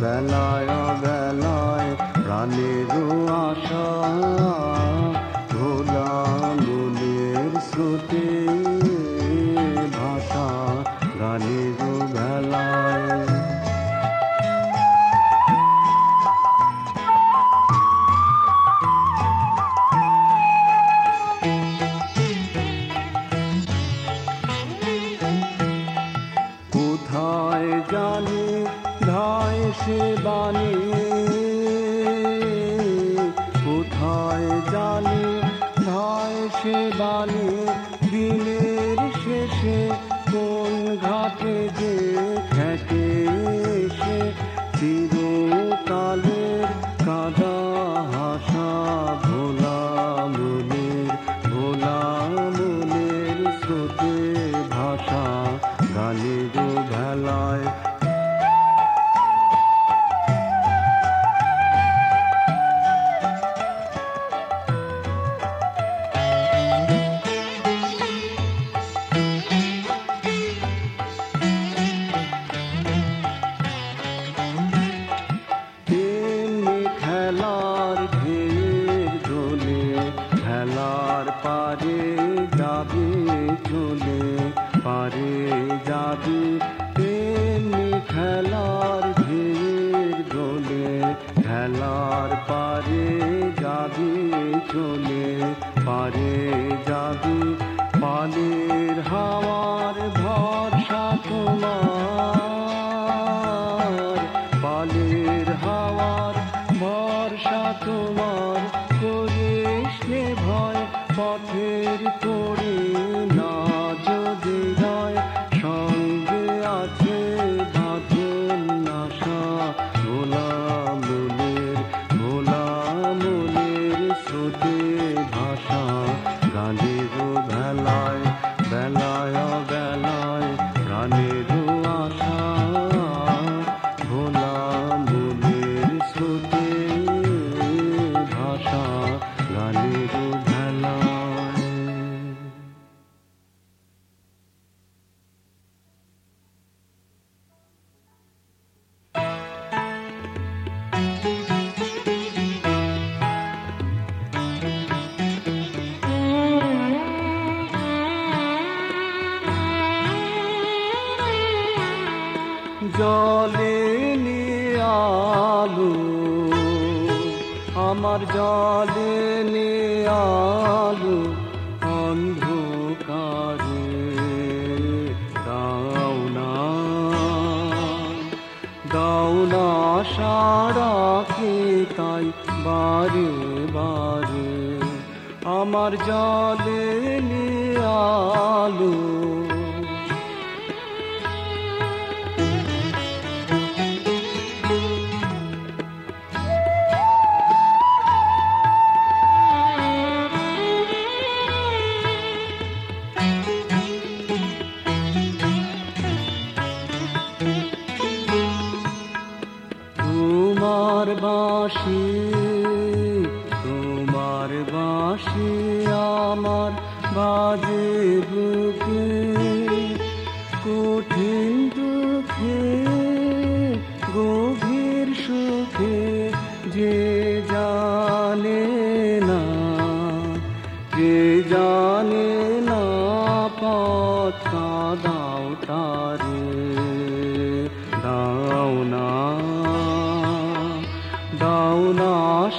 বেলায় বেলায় প্রাণের আশা ধয় জালে ধয় সে বালে। আমার জল নে আলো অন্ধকারে। দাওনা না, দাও না তাই বারে বারে। আমার জল নে আলো 到时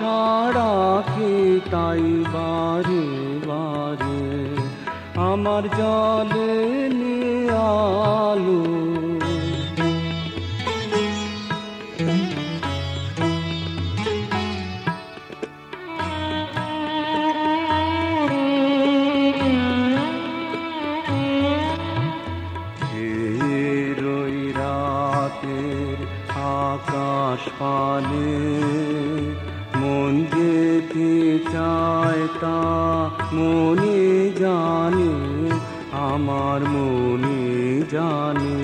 আশা রাখি তাই বারে বারে আমার জলে আলো আকাশ পালে মন যেতে চায় তা মনে জানে, আমার মনে জানে।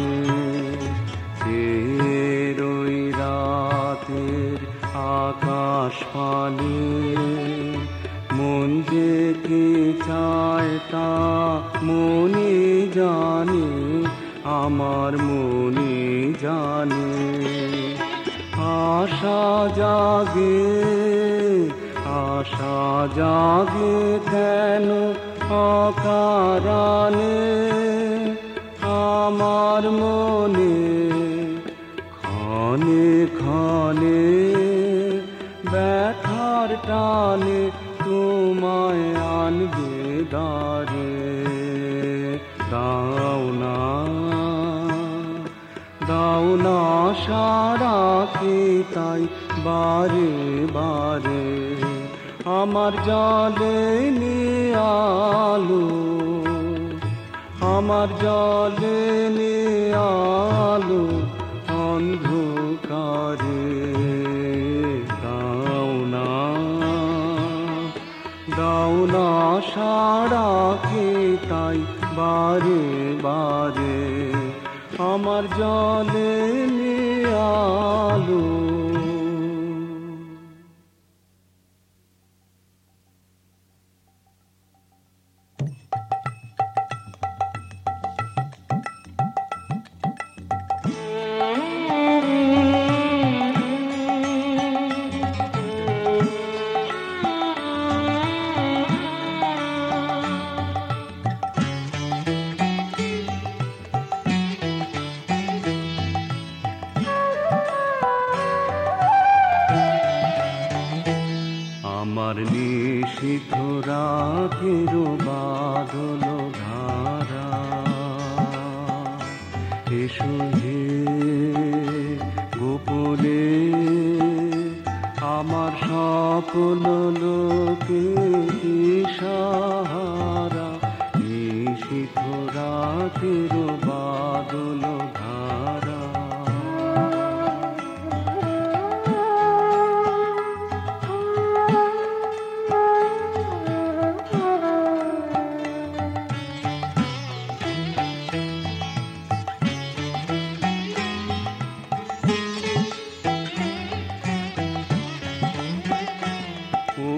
রই রাতের আকাশ পানে, মন যেতে চায় তা মনে জানে, আমার মনে জানে। আশা জাগে কেন অকারণে? আমার মনে ক্ষণে ক্ষণে ব্যথার টানে তোমায় আনবে দারে দাও না দাও না সারা কে তাই বারে বারে। আমার জলে আলো আমার জলে আলো অন্ধকারে দাও না দাও না সারা কে তাই বারে বারে, আমার জলে আলো গোপনে আমার স্বপ্ন লোকে সাহারা? শিখরা রাতের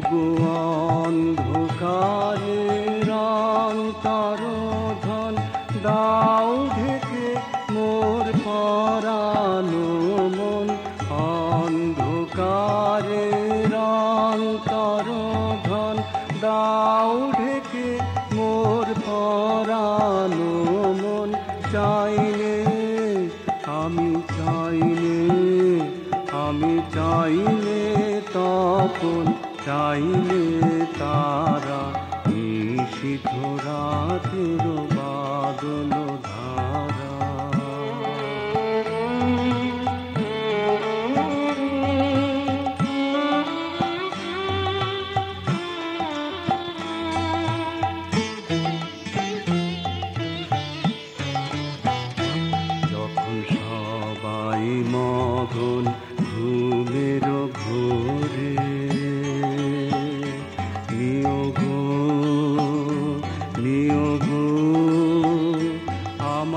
ওগো অন্ধকারের অন্তর ধন দাও নিশিথ রাতের বাদল ধারা।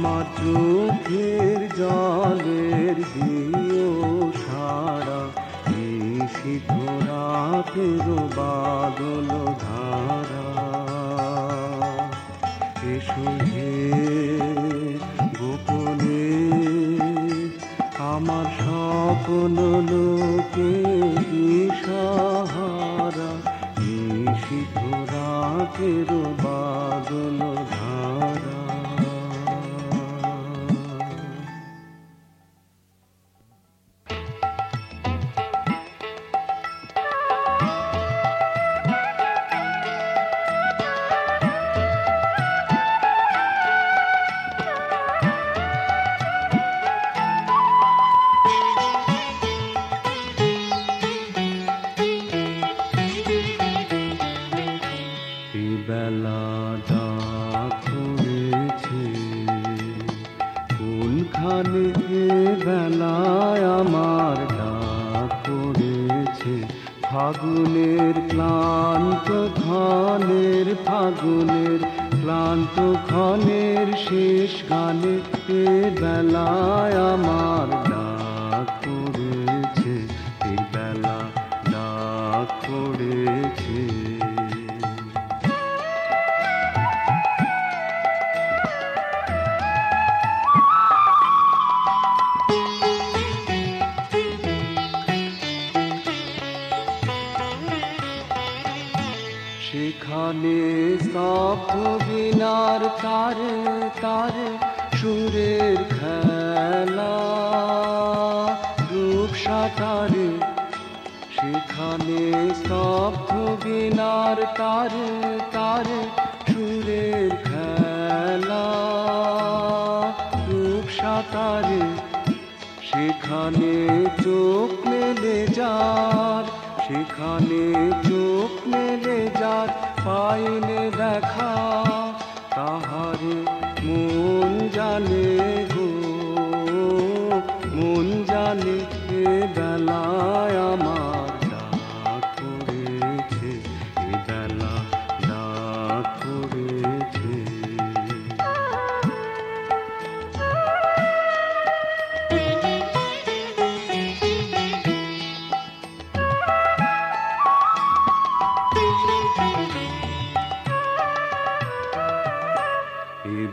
আমার চোখের জলের দিও সারা। নিশিথ রাতের বাদল ধারা। এসো হে গোপনে আমার স্বপ্ন বেলায় আমার ডাক পড়েছে ফাগুনের ক্লান্ত ক্ষণের ফাগুনের ক্লান্ত ক্ষণের শেষ গানে বেলায় আমার সেখানে স্তব্ধ বিনার তারে তারে সুরের খেলা। রূপ সেখানে স্তব্ধ বিনার তারে তারে সুরের খেলা। রূপ সেখানে চোখ মেলে যার, সেখানে মেলে যার পাইলে দেখা তাহার মন জানে গো মন জানে বেলায় আমার।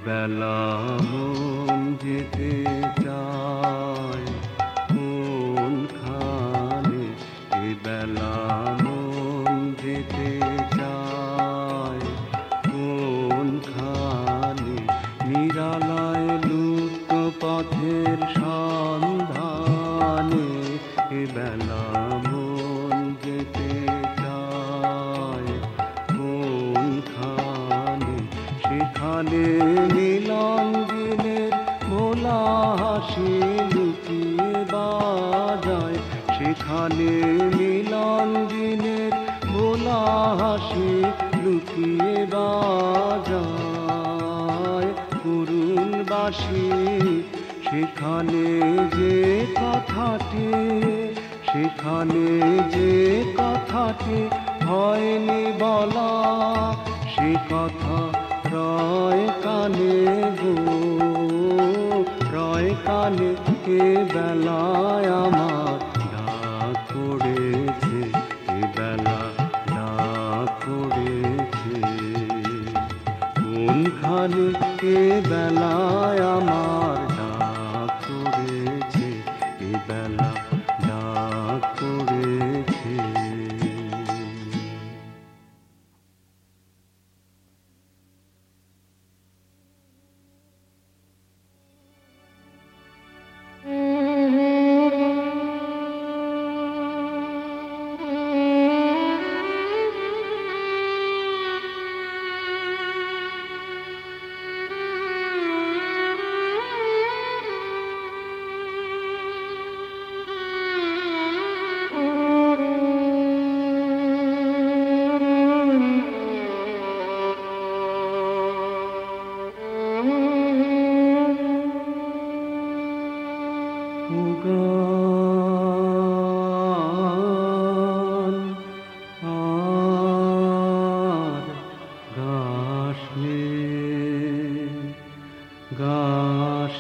বেলা মন যেতে চায়। হাসি লুকিয়ে বাজায়, সেখানে নীলাঙ্গিনের ভোলা হাসি লুকিয়ে বাজায়। করুণ বাসি সেখানে যে কথাটি, সেখানে যে কথাটি হয়নি বলা, সে কথা রয় কানে গো কানে কে বেলায় আমার ডাক এ বেলা ডাক পড়েছে। কোনখানে কে বেলায় আমার Gosh,